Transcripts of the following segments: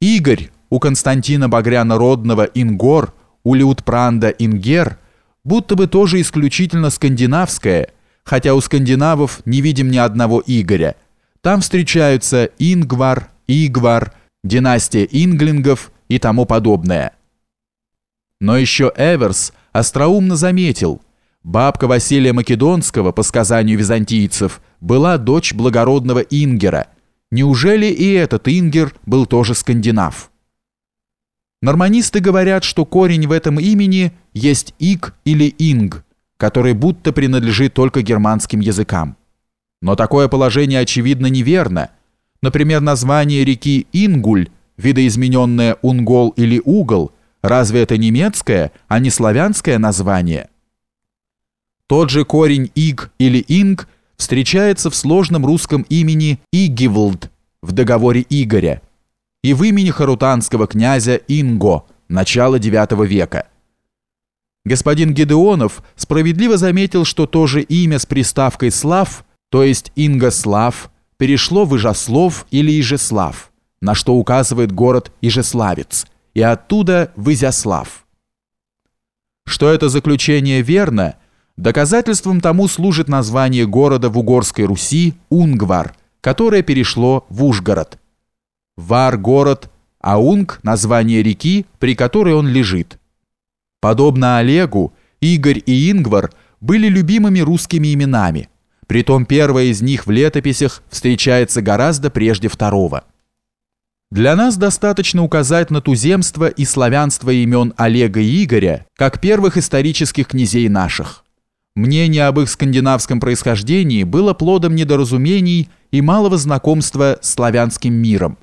Игорь у Константина Багряна Родного Ингор, у Лютпранда Ингер, будто бы тоже исключительно скандинавское, хотя у скандинавов не видим ни одного Игоря. Там встречаются Ингвар, Игвар, династия Инглингов и тому подобное. Но еще Эверс остроумно заметил, бабка Василия Македонского, по сказанию византийцев, была дочь благородного Ингера. Неужели и этот Ингер был тоже скандинав? Норманисты говорят, что корень в этом имени есть «ик» или «инг», который будто принадлежит только германским языкам. Но такое положение очевидно неверно. Например, название реки Ингуль, видоизмененное Унгол или Угол, разве это немецкое, а не славянское название? Тот же корень «иг» или «инг» встречается в сложном русском имени «игивлд» в договоре Игоря, и в имени харутанского князя Инго, начала IX века. Господин Гедеонов справедливо заметил, что то же имя с приставкой «слав», то есть Ингослав, перешло в Ижеслов или Ижеслав, на что указывает город Ижеславец, и оттуда в Изяслав. Что это заключение верно, доказательством тому служит название города в Угорской Руси Унгвар, которое перешло в Ужгород, Вар – город, а Унг – название реки, при которой он лежит. Подобно Олегу, Игорь и Ингвар были любимыми русскими именами, притом первое из них в летописях встречается гораздо прежде второго. Для нас достаточно указать на туземство и славянство имен Олега и Игоря как первых исторических князей наших. Мнение об их скандинавском происхождении было плодом недоразумений и малого знакомства с славянским миром.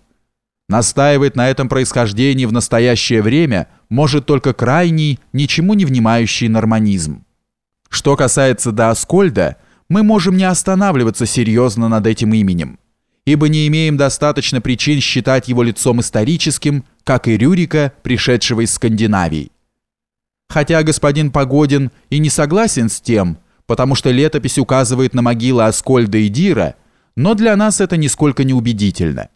Настаивать на этом происхождении в настоящее время может только крайний, ничему не внимающий норманизм. Что касается Даоскольда, мы можем не останавливаться серьезно над этим именем, ибо не имеем достаточно причин считать его лицом историческим, как и Рюрика, пришедшего из Скандинавии. Хотя господин Погодин и не согласен с тем, потому что летопись указывает на могилы Аскольда и Дира, но для нас это нисколько не убедительно.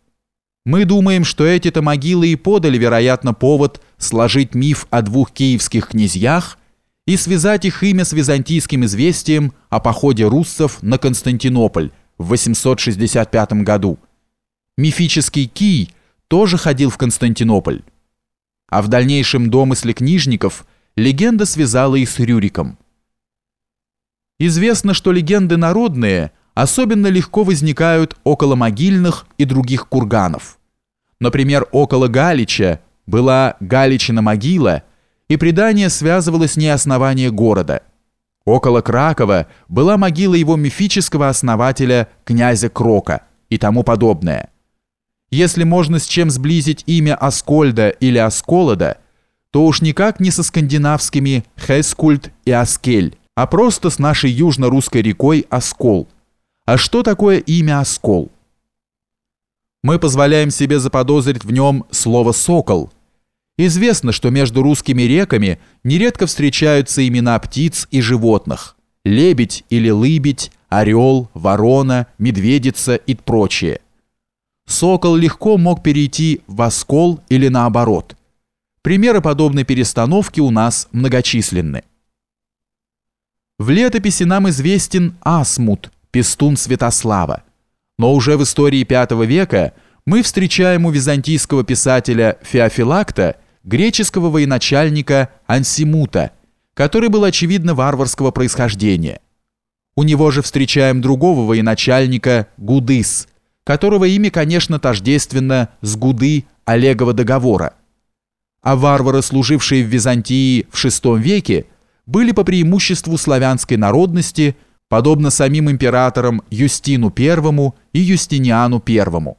Мы думаем, что эти-то могилы и подали, вероятно, повод сложить миф о двух киевских князьях и связать их имя с византийским известием о походе руссов на Константинополь в 865 году. Мифический Кий тоже ходил в Константинополь. А в дальнейшем домысле книжников легенда связала их с Рюриком. Известно, что легенды народные – особенно легко возникают около могильных и других курганов. Например, около Галича была Галичина могила, и предание связывало с ней основание города. Около Кракова была могила его мифического основателя князя Крока и тому подобное. Если можно с чем сблизить имя Аскольда или Асколода, то уж никак не со скандинавскими Хескульт и Аскель, а просто с нашей южно-русской рекой Оскол – а что такое имя «Оскол»? Мы позволяем себе заподозрить в нем слово «сокол». Известно, что между русскими реками нередко встречаются имена птиц и животных. Лебедь или лыбедь, орел, ворона, медведица и прочее. Сокол легко мог перейти в оскол или наоборот. Примеры подобной перестановки у нас многочисленны. В летописи нам известен Асмут – Пестун Святослава. Но уже в истории V века мы встречаем у византийского писателя Феофилакта греческого военачальника Ансимута, который был очевидно варварского происхождения. У него же встречаем другого военачальника Гудыс, которого имя, конечно, тождественно с Гуды Олегова договора. А варвары, служившие в Византии в VI веке, были по преимуществу славянской народности – подобно самим императорам Юстину I и Юстиниану I.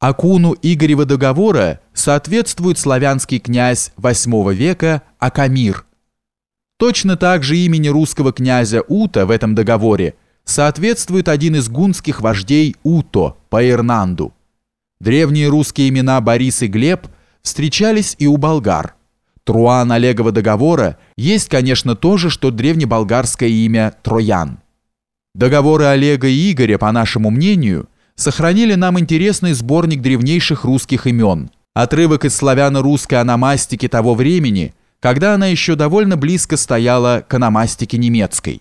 Акуну Игорева договора соответствует славянский князь VIII века Акамир. Точно так же имени русского князя Ута в этом договоре соответствует один из гунских вождей Уто по Ирнанду. Древние русские имена Борис и Глеб встречались и у болгар – Труан Олегова договора есть, конечно, то же, что древнеболгарское имя Троян. Договоры Олега и Игоря, по нашему мнению, сохранили нам интересный сборник древнейших русских имен, Отрывок из славяно-русской аномастики того времени, когда она еще довольно близко стояла к аномастике немецкой.